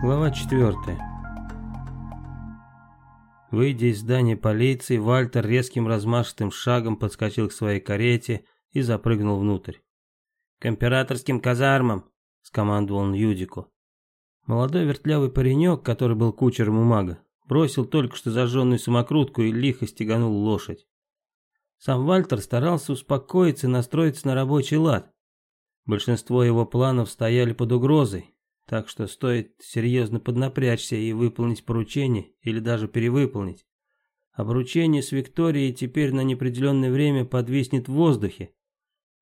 Глава 4. Выйдя из здания полиции, Вальтер резким размашистым шагом подскочил к своей карете и запрыгнул внутрь. «К императорским казармам!» — скомандовал он Юдику. Молодой вертлявый паренек, который был кучером у мага, бросил только что зажженную самокрутку и лихо стеганул лошадь. Сам Вальтер старался успокоиться и настроиться на рабочий лад. Большинство его планов стояли под угрозой, так что стоит серьезно поднапрячься и выполнить поручение, или даже перевыполнить. Поручение с Викторией теперь на неопределенное время подвиснет в воздухе.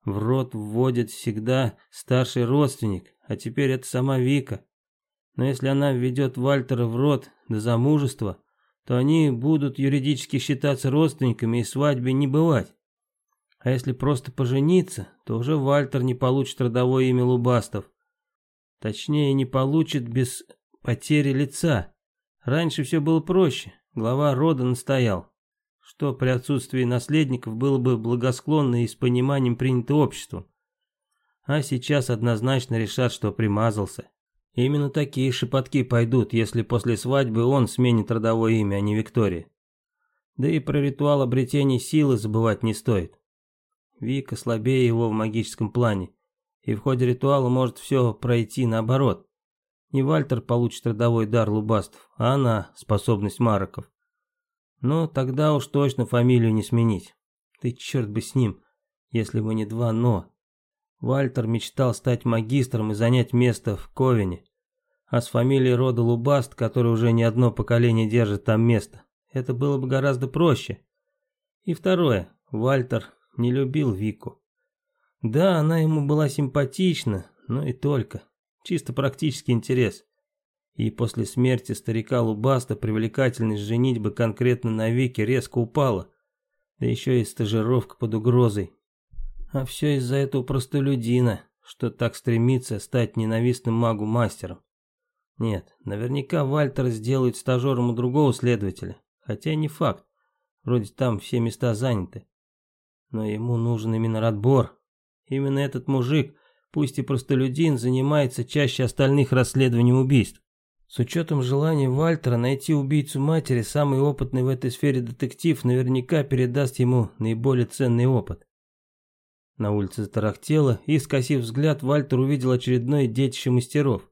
В рот вводит всегда старший родственник, а теперь это сама Вика. Но если она введет Вальтера в рот до замужества, то они будут юридически считаться родственниками и свадьбе не бывать. А если просто пожениться, то уже Вальтер не получит родовое имя Лубастов. Точнее, не получит без потери лица. Раньше все было проще. Глава рода настоял, что при отсутствии наследников было бы благосклонно и с пониманием принято обществом. А сейчас однозначно решат, что примазался. Именно такие шепотки пойдут, если после свадьбы он сменит родовое имя, а не Виктория. Да и про ритуал обретения силы забывать не стоит. Вика слабее его в магическом плане и в ходе ритуала может все пройти наоборот. Не Вальтер получит родовой дар лубастов, а она – способность мароков. Но тогда уж точно фамилию не сменить. Ты черт бы с ним, если бы не два «но». Вальтер мечтал стать магистром и занять место в Ковине. А с фамилией рода Лубаст, который уже не одно поколение держит там место, это было бы гораздо проще. И второе, Вальтер не любил Вику. Да, она ему была симпатична, но и только. Чисто практический интерес. И после смерти старика Лубаста привлекательность женитьбы конкретно на Вике резко упала. Да еще и стажировка под угрозой. А все из-за этого простолюдина, что так стремится стать ненавистным магу-мастером. Нет, наверняка Вальтер сделает стажером у другого следователя. Хотя не факт. Вроде там все места заняты. Но ему нужен именно Радбор, Именно этот мужик, пусть и простолюдин, занимается чаще остальных расследованием убийств. С учетом желания Вальтера найти убийцу матери, самый опытный в этой сфере детектив наверняка передаст ему наиболее ценный опыт. На улице затарахтело, и, скосив взгляд, Вальтер увидел очередное детище мастеров.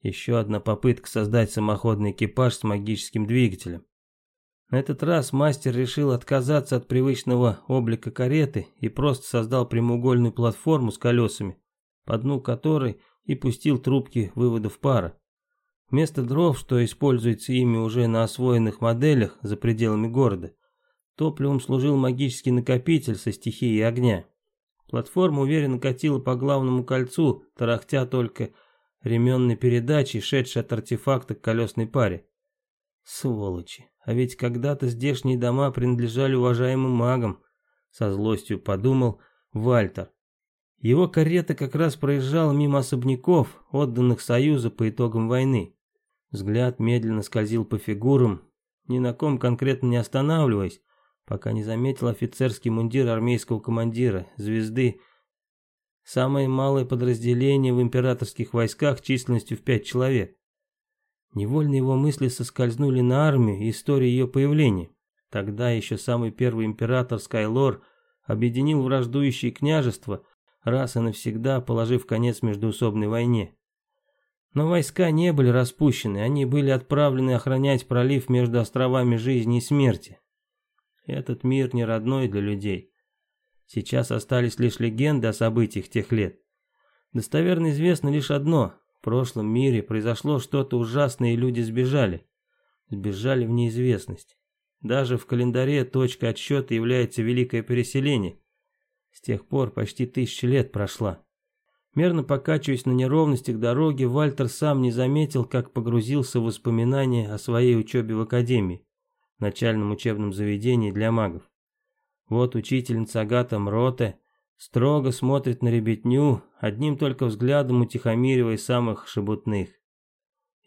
Еще одна попытка создать самоходный экипаж с магическим двигателем. На этот раз мастер решил отказаться от привычного облика кареты и просто создал прямоугольную платформу с колесами, по дну которой и пустил трубки выводов пара. Вместо дров, что используется ими уже на освоенных моделях за пределами города, топливом служил магический накопитель со стихией огня. Платформа уверенно катила по главному кольцу, тарахтя только ременной передачей, шедшей от артефакта к колесной паре. Сволочи. А ведь когда-то здешние дома принадлежали уважаемым магам, со злостью подумал Вальтер. Его карета как раз проезжала мимо особняков, отданных Союзу по итогам войны. Взгляд медленно скользил по фигурам, ни на ком конкретно не останавливаясь, пока не заметил офицерский мундир армейского командира, звезды. Самое малое подразделение в императорских войсках численностью в пять человек. Невольно его мысли соскользнули на армию и историю ее появления. Тогда еще самый первый император Скайлор объединил враждующие княжества, раз и навсегда положив конец междуусобной войне. Но войска не были распущены, они были отправлены охранять пролив между островами жизни и смерти. Этот мир не родной для людей. Сейчас остались лишь легенды о событиях тех лет. Достоверно известно лишь одно прошлом мире произошло что-то ужасное, и люди сбежали. Сбежали в неизвестность. Даже в календаре точкой отсчета является великое переселение. С тех пор почти тысяча лет прошла. Мерно покачиваясь на неровностях дороги, Вальтер сам не заметил, как погрузился в воспоминания о своей учебе в академии, начальном учебном заведении для магов. Вот учительница Агата Мроте Строго смотрит на ребятню, одним только взглядом утихомиривая самых шебутных.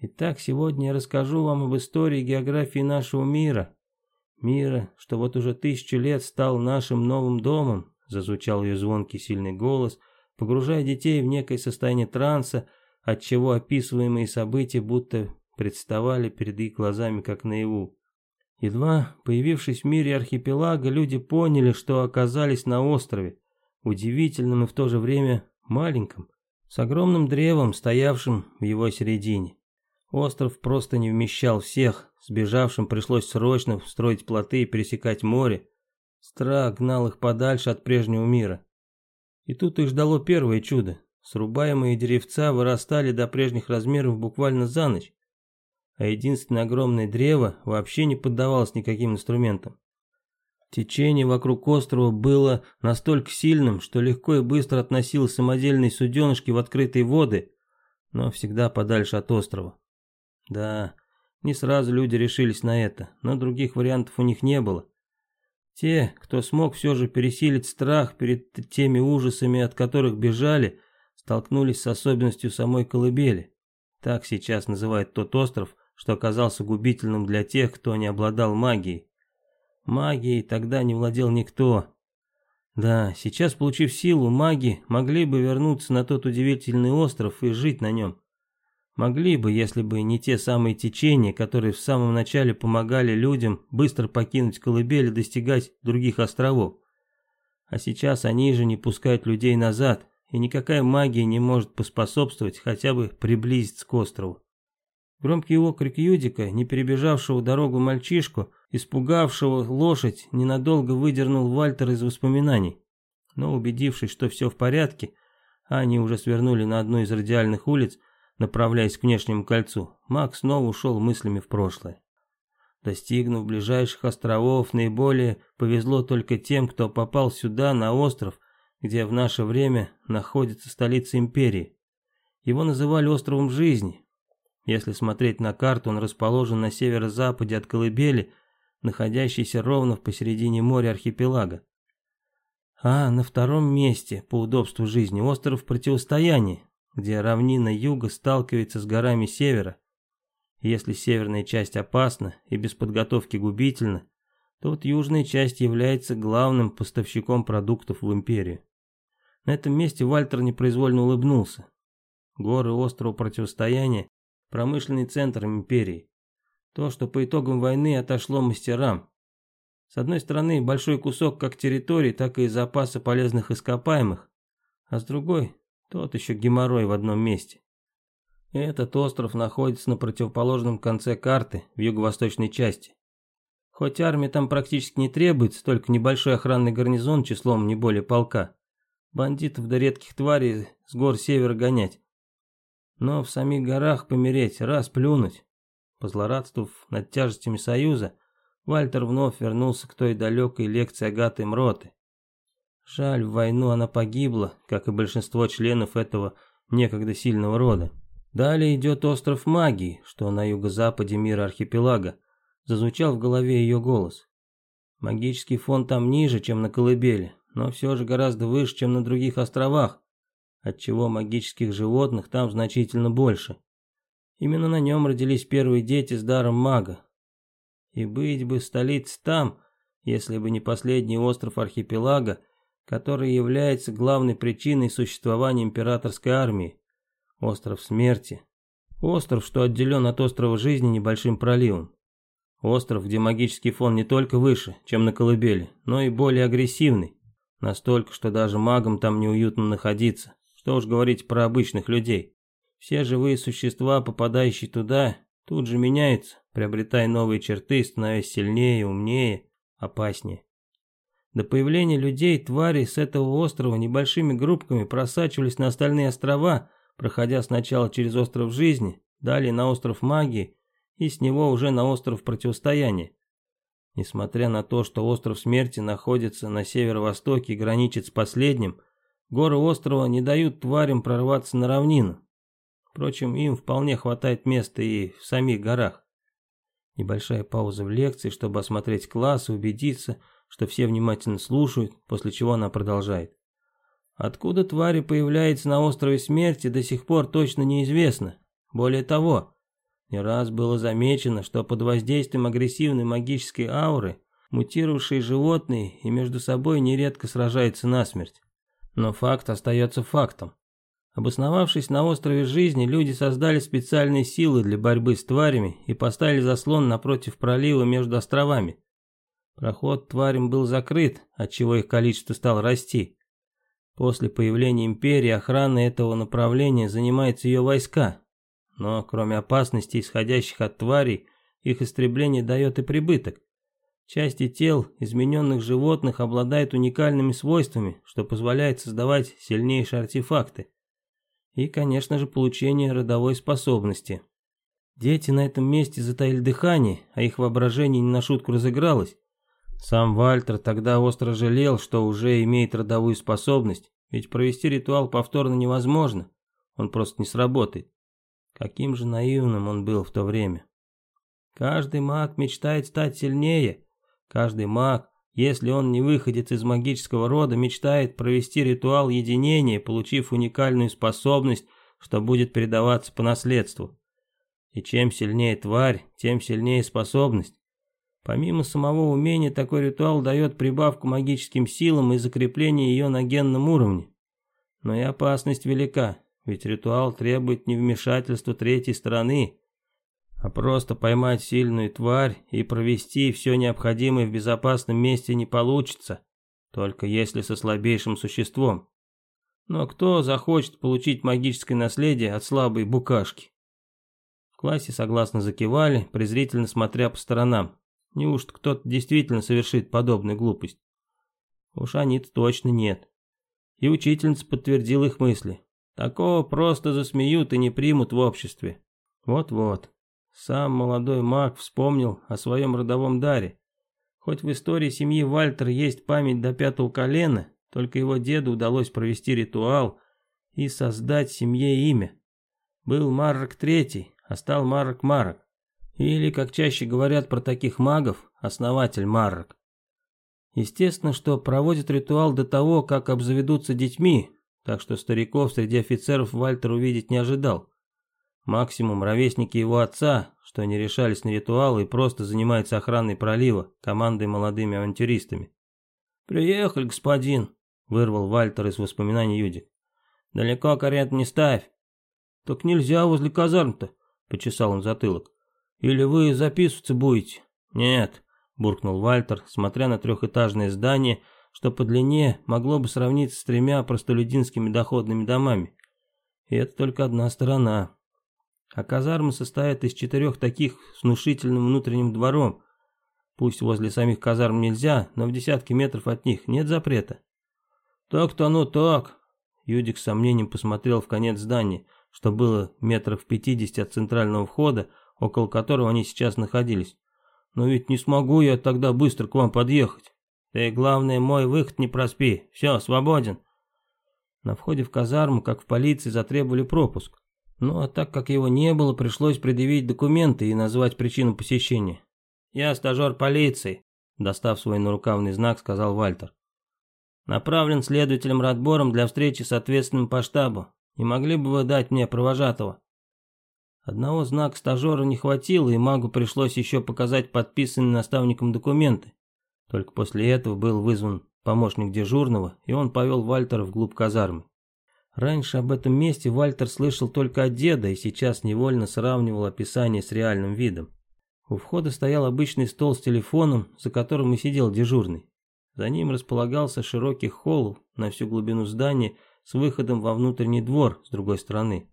Итак, сегодня я расскажу вам об истории и географии нашего мира. Мира, что вот уже тысячу лет стал нашим новым домом, зазвучал ее звонкий сильный голос, погружая детей в некое состояние транса, отчего описываемые события будто представали перед их глазами как наяву. Едва появившись в мире архипелага, люди поняли, что оказались на острове, удивительном и в то же время маленьком, с огромным древом, стоявшим в его середине. Остров просто не вмещал всех, сбежавшим пришлось срочно строить плоты и пересекать море. Страх гнал их подальше от прежнего мира. И тут их ждало первое чудо. Срубаемые деревца вырастали до прежних размеров буквально за ночь, а единственное огромное древо вообще не поддавалось никаким инструментам. Течение вокруг острова было настолько сильным, что легко и быстро относило самодельные суденышки в открытые воды, но всегда подальше от острова. Да, не сразу люди решились на это, но других вариантов у них не было. Те, кто смог все же пересилить страх перед теми ужасами, от которых бежали, столкнулись с особенностью самой колыбели. Так сейчас называют тот остров, что оказался губительным для тех, кто не обладал магией. Магией тогда не владел никто. Да, сейчас, получив силу, маги могли бы вернуться на тот удивительный остров и жить на нем. Могли бы, если бы не те самые течения, которые в самом начале помогали людям быстро покинуть колыбель и достигать других островов. А сейчас они же не пускают людей назад, и никакая магия не может поспособствовать хотя бы приблизиться к острову. Громкий окрик Юдика, не перебежавшего дорогу мальчишку, испугавшего лошадь, ненадолго выдернул Вальтер из воспоминаний. Но убедившись, что все в порядке, они уже свернули на одну из радиальных улиц, направляясь к внешнему кольцу, Мак снова ушел мыслями в прошлое. Достигнув ближайших островов, наиболее повезло только тем, кто попал сюда, на остров, где в наше время находится столица империи. Его называли островом жизни, если смотреть на карту, он расположен на северо-западе от Колыбели, находящейся ровно в посередине моря архипелага. А на втором месте по удобству жизни остров противостояния, где равнина юга сталкивается с горами севера. если северная часть опасна и без подготовки губительна, то вот южная часть является главным поставщиком продуктов в империю. На этом месте Вальтер непроизвольно улыбнулся. Горы острова противостояния промышленный центр империи. То, что по итогам войны отошло мастерам. С одной стороны, большой кусок как территории, так и запаса полезных ископаемых, а с другой, тот еще геморрой в одном месте. Этот остров находится на противоположном конце карты, в юго-восточной части. Хоть армия там практически не требуется, только небольшой охранный гарнизон числом не более полка. Бандитов до редких тварей с гор севера гонять. Но в самих горах помереть, раз плюнуть. Позлорадствовав над тяжестями союза, Вальтер вновь вернулся к той далекой лекции Агаты Мроты. Жаль, в войну она погибла, как и большинство членов этого некогда сильного рода. Далее идет остров магии, что на юго-западе мира архипелага. Зазвучал в голове ее голос. Магический фон там ниже, чем на колыбели, но все же гораздо выше, чем на других островах отчего магических животных там значительно больше. Именно на нем родились первые дети с даром мага. И быть бы столиц там, если бы не последний остров архипелага, который является главной причиной существования императорской армии. Остров смерти. Остров, что отделен от острова жизни небольшим проливом. Остров, где магический фон не только выше, чем на колыбели, но и более агрессивный. Настолько, что даже магам там неуютно находиться. Что уж говорить про обычных людей. Все живые существа, попадающие туда, тут же меняются, приобретая новые черты, становясь сильнее, умнее, опаснее. До появления людей твари с этого острова небольшими группками просачивались на остальные острова, проходя сначала через остров жизни, далее на остров магии и с него уже на остров противостояния. Несмотря на то, что остров смерти находится на северо-востоке и граничит с последним, Горы острова не дают тварям прорваться на равнину. Впрочем, им вполне хватает места и в самих горах. Небольшая пауза в лекции, чтобы осмотреть класс и убедиться, что все внимательно слушают, после чего она продолжает. Откуда твари появляются на острове смерти, до сих пор точно неизвестно. Более того, не раз было замечено, что под воздействием агрессивной магической ауры мутировавшие животные и между собой нередко сражаются насмерть. Но факт остается фактом. Обосновавшись на острове жизни, люди создали специальные силы для борьбы с тварями и поставили заслон напротив пролива между островами. Проход тварям был закрыт, отчего их количество стало расти. После появления империи охраны этого направления занимаются ее войска. Но кроме опасностей, исходящих от тварей, их истребление дает и прибыток. Части тел измененных животных обладают уникальными свойствами, что позволяет создавать сильнейшие артефакты. И, конечно же, получение родовой способности. Дети на этом месте затаили дыхание, а их воображение не на шутку разыгралось. Сам Вальтер тогда остро жалел, что уже имеет родовую способность, ведь провести ритуал повторно невозможно, он просто не сработает. Каким же наивным он был в то время. Каждый маг мечтает стать сильнее, Каждый маг, если он не выходит из магического рода, мечтает провести ритуал единения, получив уникальную способность, что будет передаваться по наследству. И чем сильнее тварь, тем сильнее способность. Помимо самого умения, такой ритуал дает прибавку магическим силам и закрепление ее на генном уровне. Но и опасность велика, ведь ритуал требует невмешательства третьей стороны, а просто поймать сильную тварь и провести все необходимое в безопасном месте не получится, только если со слабейшим существом. Но кто захочет получить магическое наследие от слабой букашки? В классе согласно закивали, презрительно смотря по сторонам. Неужто кто-то действительно совершит подобную глупость? Уж они-то точно нет. И учительница подтвердила их мысли. Такого просто засмеют и не примут в обществе. Вот-вот. Сам молодой маг вспомнил о своем родовом даре. Хоть в истории семьи Вальтер есть память до пятого колена, только его деду удалось провести ритуал и создать семье имя. Был Марок Третий, а стал Марок Марок. Или, как чаще говорят про таких магов, основатель Марок. Естественно, что проводят ритуал до того, как обзаведутся детьми, так что стариков среди офицеров Вальтер увидеть не ожидал. Максимум ровесники его отца, что они решались на ритуалы и просто занимаются охраной пролива, командой молодыми авантюристами. «Приехали, господин», — вырвал Вальтер из воспоминаний Юдик. «Далеко карет не ставь». «Так нельзя возле казарм-то», — почесал он затылок. «Или вы записываться будете?» «Нет», — буркнул Вальтер, смотря на трехэтажное здание, что по длине могло бы сравниться с тремя простолюдинскими доходными домами. И это только одна сторона. А казармы состоят из четырех таких с внушительным внутренним двором. Пусть возле самих казарм нельзя, но в десятке метров от них нет запрета. Так-то оно так. Юдик с сомнением посмотрел в конец здания, что было метров в пятидесяти от центрального входа, около которого они сейчас находились. Но ведь не смогу я тогда быстро к вам подъехать. Ты, главное, мой выход не проспи. Все, свободен. На входе в казарму, как в полиции, затребовали пропуск. Ну а так как его не было, пришлось предъявить документы и назвать причину посещения. «Я стажер полиции», — достав свой нарукавный знак, сказал Вальтер. «Направлен следователем Радбором для встречи с ответственным по штабу. Не могли бы вы дать мне провожатого?» Одного знака стажера не хватило, и магу пришлось еще показать подписанные наставником документы. Только после этого был вызван помощник дежурного, и он повел Вальтера вглубь казармы. Раньше об этом месте Вальтер слышал только от деда и сейчас невольно сравнивал описание с реальным видом. У входа стоял обычный стол с телефоном, за которым и сидел дежурный. За ним располагался широкий холл на всю глубину здания с выходом во внутренний двор с другой стороны.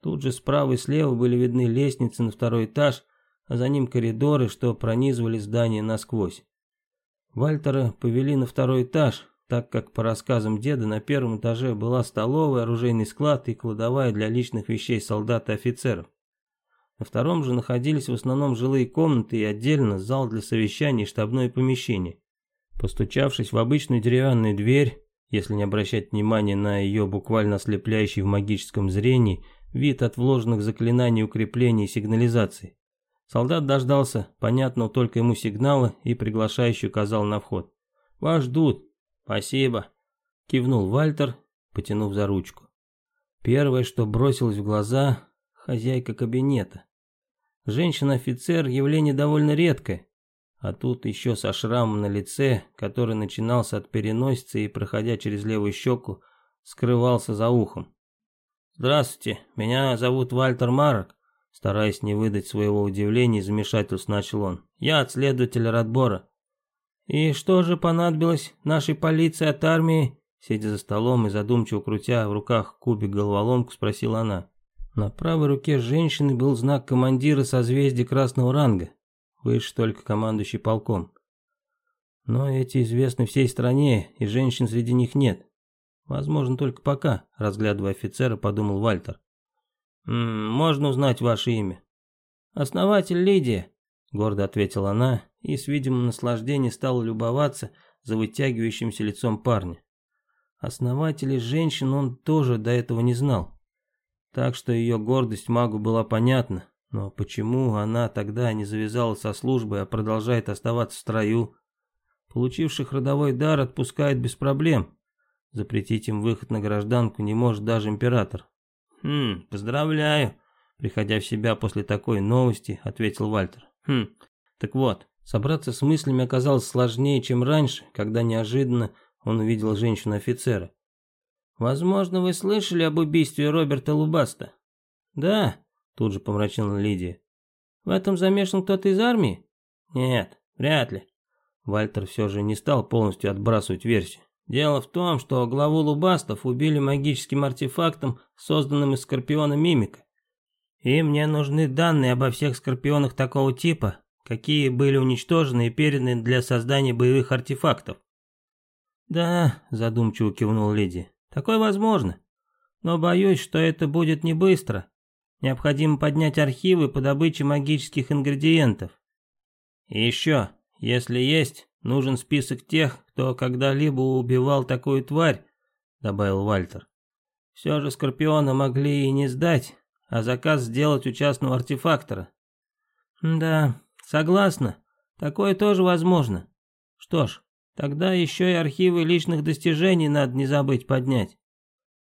Тут же справа и слева были видны лестницы на второй этаж, а за ним коридоры, что пронизывали здание насквозь. Вальтера повели на второй этаж, так как по рассказам деда на первом этаже была столовая, оружейный склад и кладовая для личных вещей солдат и офицеров. На втором же находились в основном жилые комнаты и отдельно зал для совещаний и штабное помещение. Постучавшись в обычную деревянную дверь, если не обращать внимания на ее буквально ослепляющий в магическом зрении вид от вложенных заклинаний укрепления и сигнализации, солдат дождался понятного только ему сигнала и приглашающий указал на вход. «Вас ждут, «Спасибо», — кивнул Вальтер, потянув за ручку. Первое, что бросилось в глаза — хозяйка кабинета. Женщина-офицер — явление довольно редкое, а тут еще со шрамом на лице, который начинался от переносицы и, проходя через левую щеку, скрывался за ухом. «Здравствуйте, меня зовут Вальтер Марок», стараясь не выдать своего удивления и замешательства, начал он. «Я от следователя Радбора». «И что же понадобилось нашей полиции от армии?» Сидя за столом и задумчиво крутя в руках кубик головоломку, спросила она. На правой руке женщины был знак командира созвездия красного ранга, выше только командующий полком. Но эти известны всей стране, и женщин среди них нет. Возможно, только пока, разглядывая офицера, подумал Вальтер. «М -м, можно узнать ваше имя? Основатель Лидия, гордо ответила она и с видимым наслаждением стала любоваться за вытягивающимся лицом парня. Основателей женщин он тоже до этого не знал. Так что ее гордость магу была понятна, но почему она тогда не завязалась со службой, а продолжает оставаться в строю? Получивших родовой дар отпускают без проблем. Запретить им выход на гражданку не может даже император. «Хм, поздравляю», — приходя в себя после такой новости, ответил Вальтер. «Хм, так вот, собраться с мыслями оказалось сложнее, чем раньше, когда неожиданно он увидел женщину-офицера. «Возможно, вы слышали об убийстве Роберта Лубаста?» «Да», — тут же помрачила Лидия. «В этом замешан кто-то из армии?» «Нет, вряд ли». Вальтер все же не стал полностью отбрасывать версию. Дело в том, что главу Лубастов убили магическим артефактом, созданным из скорпиона Мимика. И мне нужны данные обо всех скорпионах такого типа, какие были уничтожены и переданы для создания боевых артефактов. «Да», — задумчиво кивнул леди, — «такое возможно. Но боюсь, что это будет не быстро. Необходимо поднять архивы по добыче магических ингредиентов. И еще, если есть, нужен список тех, кто когда-либо убивал такую тварь», — добавил Вальтер. «Все же Скорпиона могли и не сдать, а заказ сделать у частного артефактора». «Да, согласна, такое тоже возможно. Что ж, Тогда еще и архивы личных достижений надо не забыть поднять.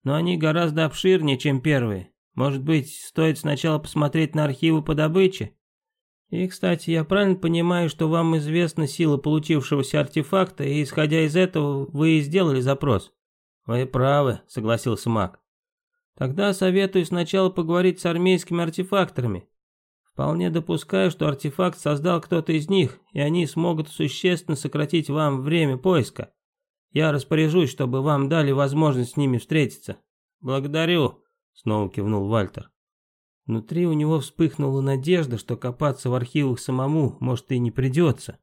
Но они гораздо обширнее, чем первые. Может быть, стоит сначала посмотреть на архивы по добыче? И, кстати, я правильно понимаю, что вам известна сила получившегося артефакта, и, исходя из этого, вы и сделали запрос? Вы правы, согласился маг. Тогда советую сначала поговорить с армейскими артефакторами. Вполне допускаю, что артефакт создал кто-то из них, и они смогут существенно сократить вам время поиска. Я распоряжусь, чтобы вам дали возможность с ними встретиться. Благодарю, снова кивнул Вальтер. Внутри у него вспыхнула надежда, что копаться в архивах самому, может, и не придется.